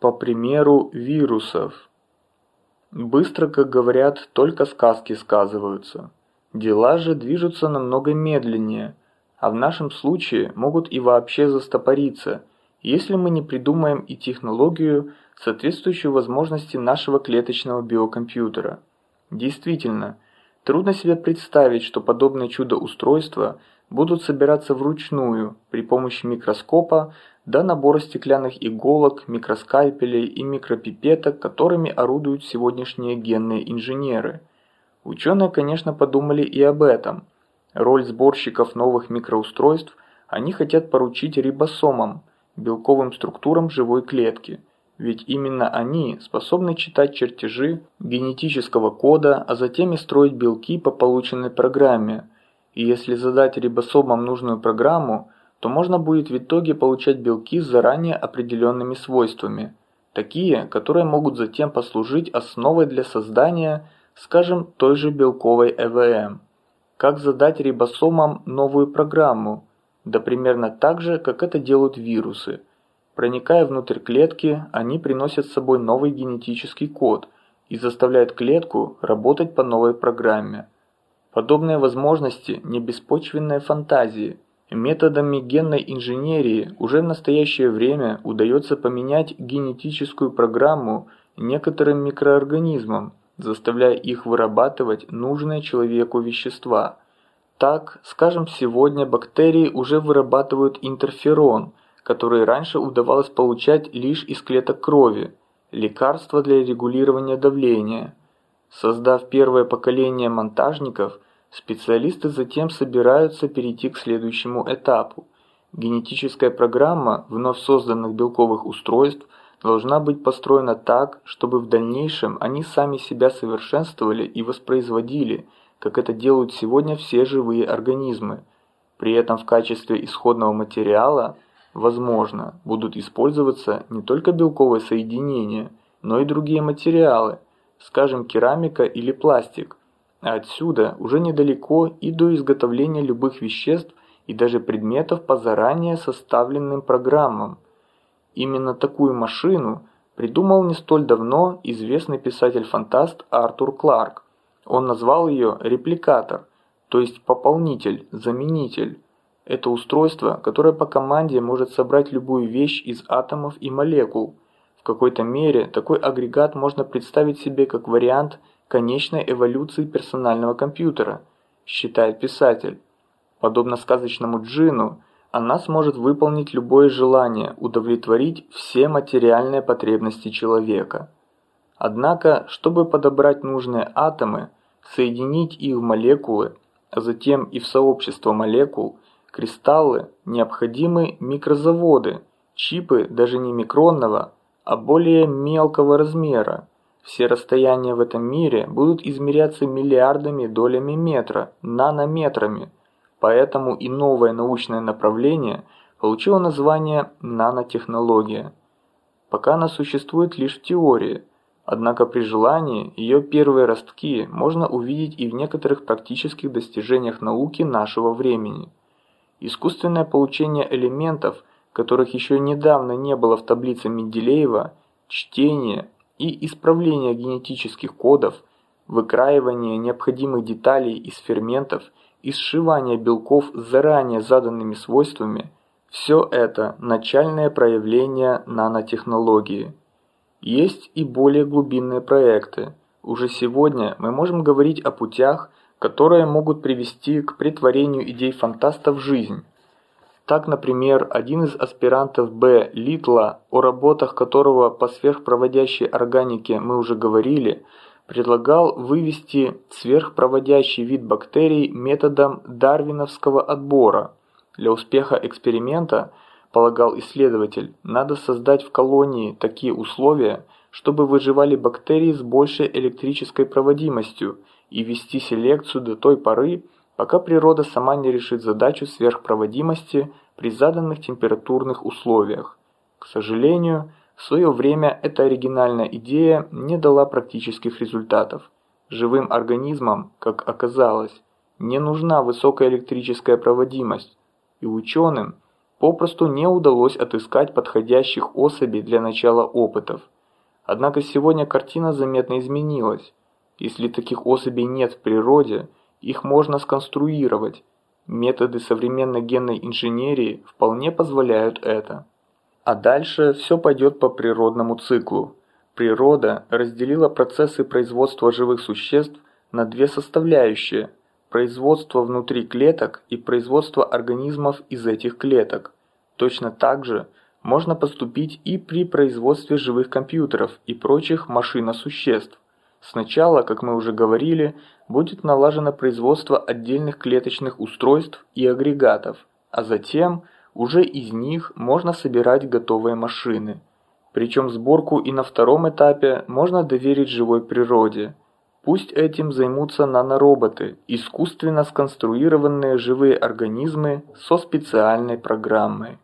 По примеру вирусов. Быстро, как говорят, только сказки сказываются. Дела же движутся намного медленнее, а в нашем случае могут и вообще застопориться, если мы не придумаем и технологию, соответствующую возможности нашего клеточного биокомпьютера. Действительно, трудно себе представить, что подобные чудо-устройства будут собираться вручную при помощи микроскопа до набора стеклянных иголок, микроскальпелей и микропипеток, которыми орудуют сегодняшние генные инженеры – Ученые, конечно, подумали и об этом. Роль сборщиков новых микроустройств они хотят поручить рибосомам, белковым структурам живой клетки. Ведь именно они способны читать чертежи генетического кода, а затем и строить белки по полученной программе. И если задать рибосомам нужную программу, то можно будет в итоге получать белки с заранее определенными свойствами. Такие, которые могут затем послужить основой для создания скажем, той же белковой ЭВМ. Как задать рибосомам новую программу? Да примерно так же, как это делают вирусы. Проникая внутрь клетки, они приносят с собой новый генетический код и заставляют клетку работать по новой программе. Подобные возможности – не беспочвенные фантазии. Методами генной инженерии уже в настоящее время удается поменять генетическую программу некоторым микроорганизмам заставляя их вырабатывать нужные человеку вещества. Так, скажем, сегодня бактерии уже вырабатывают интерферон, который раньше удавалось получать лишь из клеток крови, лекарство для регулирования давления. Создав первое поколение монтажников, специалисты затем собираются перейти к следующему этапу. Генетическая программа вновь созданных белковых устройств – должна быть построена так, чтобы в дальнейшем они сами себя совершенствовали и воспроизводили, как это делают сегодня все живые организмы. При этом в качестве исходного материала, возможно, будут использоваться не только белковые соединения, но и другие материалы, скажем, керамика или пластик. А отсюда уже недалеко и до изготовления любых веществ и даже предметов по заранее составленным программам – Именно такую машину придумал не столь давно известный писатель-фантаст Артур Кларк. Он назвал ее репликатор, то есть пополнитель, заменитель. Это устройство, которое по команде может собрать любую вещь из атомов и молекул. В какой-то мере такой агрегат можно представить себе как вариант конечной эволюции персонального компьютера, считает писатель. Подобно сказочному джину, она сможет выполнить любое желание, удовлетворить все материальные потребности человека. Однако, чтобы подобрать нужные атомы, соединить их в молекулы, а затем и в сообщество молекул, кристаллы, необходимы микрозаводы, чипы даже не микронного, а более мелкого размера. Все расстояния в этом мире будут измеряться миллиардами долями метра, нанометрами – Поэтому и новое научное направление получило название нанотехнология. Пока она существует лишь в теории, однако при желании ее первые ростки можно увидеть и в некоторых практических достижениях науки нашего времени. Искусственное получение элементов, которых еще недавно не было в таблице Менделеева, чтение и исправление генетических кодов, выкраивание необходимых деталей из ферментов – и сшивание белков с заранее заданными свойствами – все это начальное проявление нанотехнологии. Есть и более глубинные проекты. Уже сегодня мы можем говорить о путях, которые могут привести к притворению идей фантаста в жизнь. Так, например, один из аспирантов Б. Литла, о работах которого по сверхпроводящей органике мы уже говорили – предлагал вывести сверхпроводящий вид бактерий методом дарвиновского отбора. Для успеха эксперимента, полагал исследователь, надо создать в колонии такие условия, чтобы выживали бактерии с большей электрической проводимостью и вести селекцию до той поры, пока природа сама не решит задачу сверхпроводимости при заданных температурных условиях. К сожалению, в свое время эта оригинальная идея не дала практических результатов. Живым организмам, как оказалось, не нужна высокая электрическая проводимость, и ученым попросту не удалось отыскать подходящих особей для начала опытов. Однако сегодня картина заметно изменилась. Если таких особей нет в природе, их можно сконструировать. Методы современной генной инженерии вполне позволяют это. А дальше все пойдет по природному циклу. Природа разделила процессы производства живых существ на две составляющие – производство внутри клеток и производство организмов из этих клеток. Точно так же можно поступить и при производстве живых компьютеров и прочих машиносуществ. Сначала, как мы уже говорили, будет налажено производство отдельных клеточных устройств и агрегатов, а затем уже из них можно собирать готовые машины. Причем сборку и на втором этапе можно доверить живой природе. Пусть этим займутся нанороботы, искусственно сконструированные живые организмы со специальной программой.